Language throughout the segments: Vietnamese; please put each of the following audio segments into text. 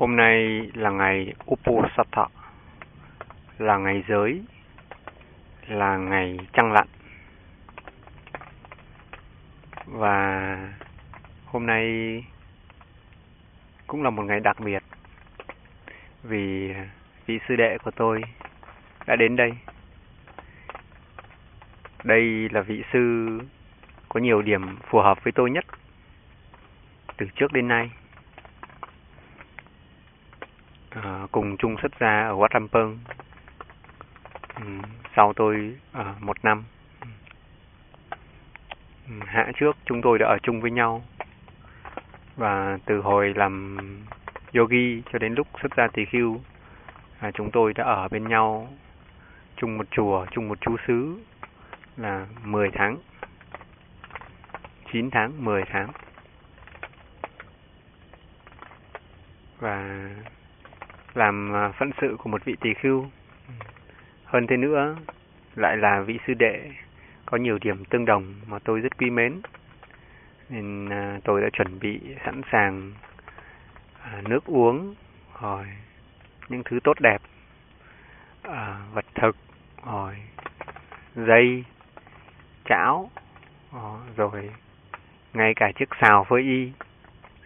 Hôm nay là ngày Uposatha, là ngày giới, là ngày trăng lặn. Và hôm nay cũng là một ngày đặc biệt vì vị sư đệ của tôi đã đến đây. Đây là vị sư có nhiều điểm phù hợp với tôi nhất từ trước đến nay. À, cùng chung xuất gia ở Wat Rampong. Ừ, sau tôi à, một năm. Ừ, hạ trước chúng tôi đã ở chung với nhau. Và từ hồi làm yogi cho đến lúc xuất gia tỳ khưu, à, chúng tôi đã ở bên nhau chung một chùa, chung một chú xứ là 10 tháng. 9 tháng, 10 tháng. Và làm à, phận sự của một vị tỳ khưu. Hơn thế nữa, lại là vị sư đệ có nhiều điểm tương đồng mà tôi rất quý mến. Nên à, tôi đã chuẩn bị sẵn sàng à, nước uống, rồi những thứ tốt đẹp, vật thực, rồi dây, chảo, rồi ngay cả chiếc xào phơi y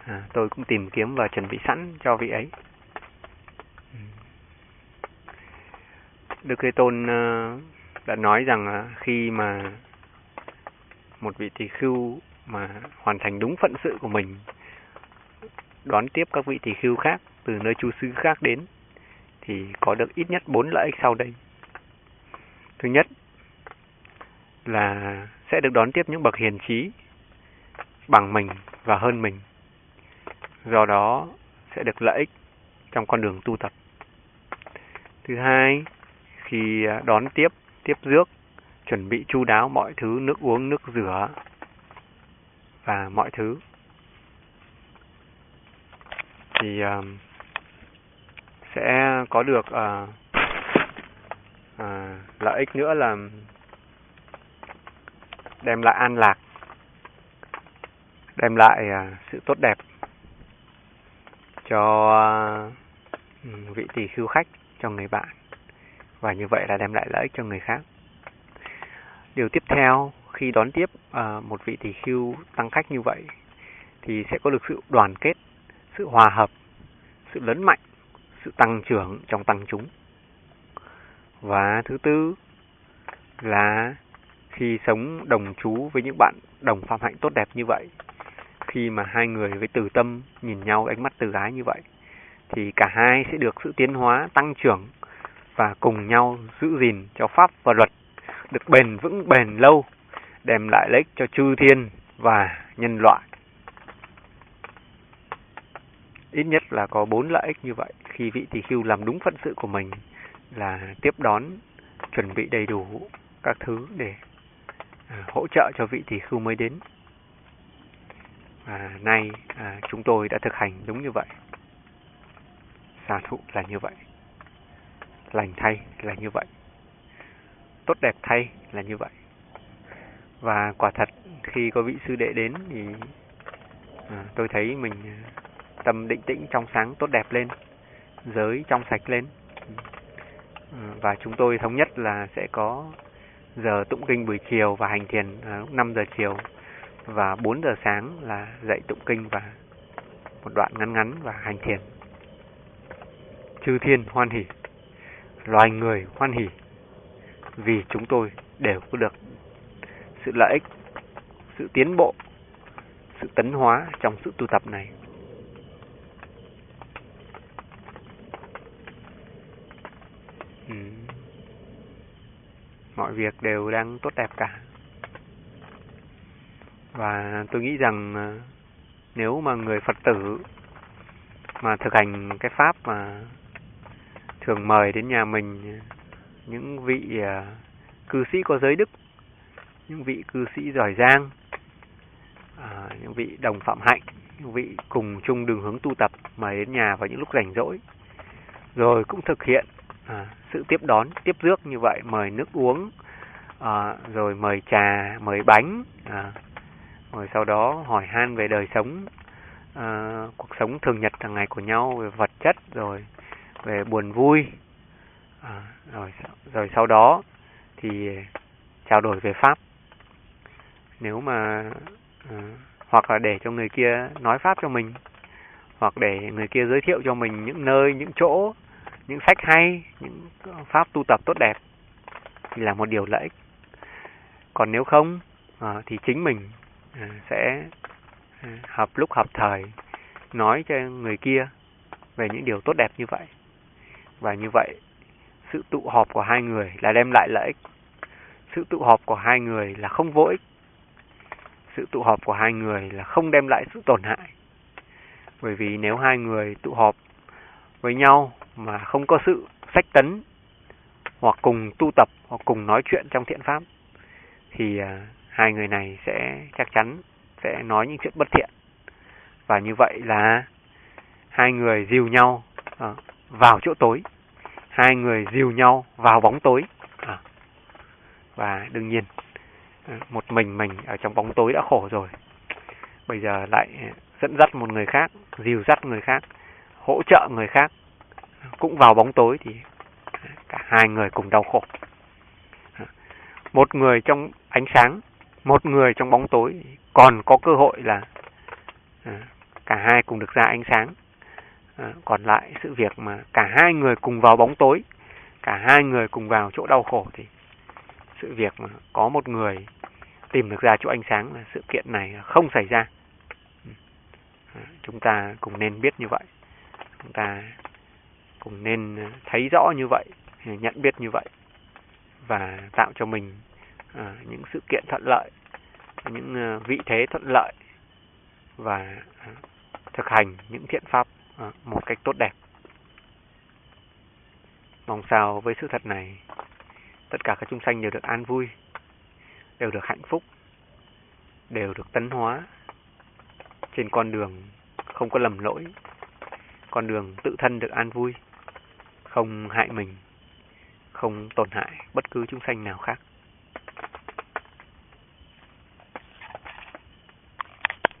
à, tôi cũng tìm kiếm và chuẩn bị sẵn cho vị ấy Đức Thế Tôn ờ, đã nói rằng ờ, khi mà một vị tỳ khưu mà hoàn thành đúng phận sự của mình đón tiếp các vị tỳ khưu khác từ nơi chu sư khác đến thì có được ít nhất bốn lợi ích sau đây. Thứ nhất là sẽ được đón tiếp những bậc hiền trí bằng mình và hơn mình. Do đó sẽ được lợi ích trong con đường tu tập. Thứ hai, khi à, đón tiếp, tiếp rước, chuẩn bị chu đáo mọi thứ, nước uống, nước rửa và mọi thứ. Thì uh, sẽ có được uh, uh, lợi ích nữa là đem lại an lạc, đem lại uh, sự tốt đẹp cho uh, vị tỷ khưu khách, cho người bạn và như vậy là đem lại lợi ích cho người khác. Điều tiếp theo khi đón tiếp à, một vị tỷ khưu tăng khách như vậy thì sẽ có được sự đoàn kết, sự hòa hợp, sự lớn mạnh, sự tăng trưởng trong tăng chúng. Và thứ tư là khi sống đồng chú với những bạn đồng phạm hạnh tốt đẹp như vậy, khi mà hai người với từ tâm nhìn nhau ánh mắt từ ái như vậy, thì cả hai sẽ được sự tiến hóa, tăng trưởng và cùng nhau giữ gìn cho pháp và luật được bền vững bền lâu, đem lại lợi ích cho chư thiên và nhân loại. Ít nhất là có bốn lợi ích như vậy khi vị tỳ khưu làm đúng phận sự của mình là tiếp đón, chuẩn bị đầy đủ các thứ để à, hỗ trợ cho vị tỳ khưu mới đến. Và nay à, chúng tôi đã thực hành đúng như vậy. Xà thụ là như vậy lành thay là như vậy. Tốt đẹp thay là như vậy. Và quả thật khi có vị sư đệ đến thì à, tôi thấy mình à, tâm định tĩnh trong sáng tốt đẹp lên giới trong sạch lên. À, và chúng tôi thống nhất là sẽ có giờ tụng kinh buổi chiều và hành thiền à, lúc 5 giờ chiều và 4 giờ sáng là dạy tụng kinh và một đoạn ngắn ngắn và hành thiền. Chư thiên hoan hỉ loài người hoan hỉ vì chúng tôi đều có được sự lợi ích, sự tiến bộ, sự tấn hóa trong sự tu tập này. Ừ. Mọi việc đều đang tốt đẹp cả. Và tôi nghĩ rằng à, nếu mà người Phật tử mà thực hành cái pháp mà thường mời đến nhà mình những vị à, cư sĩ có giới đức, những vị cư sĩ giỏi giang, à, những vị đồng phạm hạnh, những vị cùng chung đường hướng tu tập mời đến nhà vào những lúc rảnh rỗi. Rồi cũng thực hiện à, sự tiếp đón, tiếp rước như vậy, mời nước uống, rồi mời trà, mời bánh, rồi sau đó hỏi han về đời sống, cuộc sống thường nhật hàng ngày của nhau, về vật chất rồi về buồn vui. À, rồi rồi sau đó thì trao đổi về pháp. Nếu mà à, hoặc là để cho người kia nói pháp cho mình hoặc để người kia giới thiệu cho mình những nơi những chỗ những sách hay những pháp tu tập tốt đẹp thì là một điều lợi ích. Còn nếu không à, thì chính mình à, sẽ à, hợp lúc hợp thời nói cho người kia về những điều tốt đẹp như vậy và như vậy sự tụ họp của hai người là đem lại lợi ích. Sự tụ họp của hai người là không vô ích. Sự tụ họp của hai người là không đem lại sự tổn hại. Bởi vì nếu hai người tụ họp với nhau mà không có sự sách tấn hoặc cùng tu tập hoặc cùng nói chuyện trong thiện pháp thì à, hai người này sẽ chắc chắn sẽ nói những chuyện bất thiện. Và như vậy là hai người dìu nhau à, vào chỗ tối. Hai người dìu nhau vào bóng tối. À, và đương nhiên à, một mình mình ở trong bóng tối đã khổ rồi. Bây giờ lại à, dẫn dắt một người khác dìu dắt người khác hỗ trợ người khác. Cũng vào bóng tối thì à, cả hai người cùng đau khổ. Một người trong ánh sáng một người trong bóng tối. Còn có cơ hội là cả hai cùng được ra ánh sáng à, còn lại sự việc mà cả hai người cùng vào bóng tối cả hai người cùng vào chỗ đau khổ thì sự việc mà có một người tìm được ra chỗ ánh sáng là sự kiện này không xảy ra. Ừ. À, chúng ta cùng nên biết như vậy. Chúng ta cùng nên thấy rõ như vậy nhận biết như vậy và tạo cho mình à, những sự kiện thuận lợi những à, vị thế thuận lợi và à, thực hành những thiện pháp. À, một cách tốt đẹp. Mong sao với sự thật này, tất cả các chúng sanh đều được an vui, đều được hạnh phúc, đều được tấn hóa. Trên con đường không có lầm lỗi, con đường tự thân được an vui, không hại mình, không tổn hại bất cứ chúng sanh nào khác.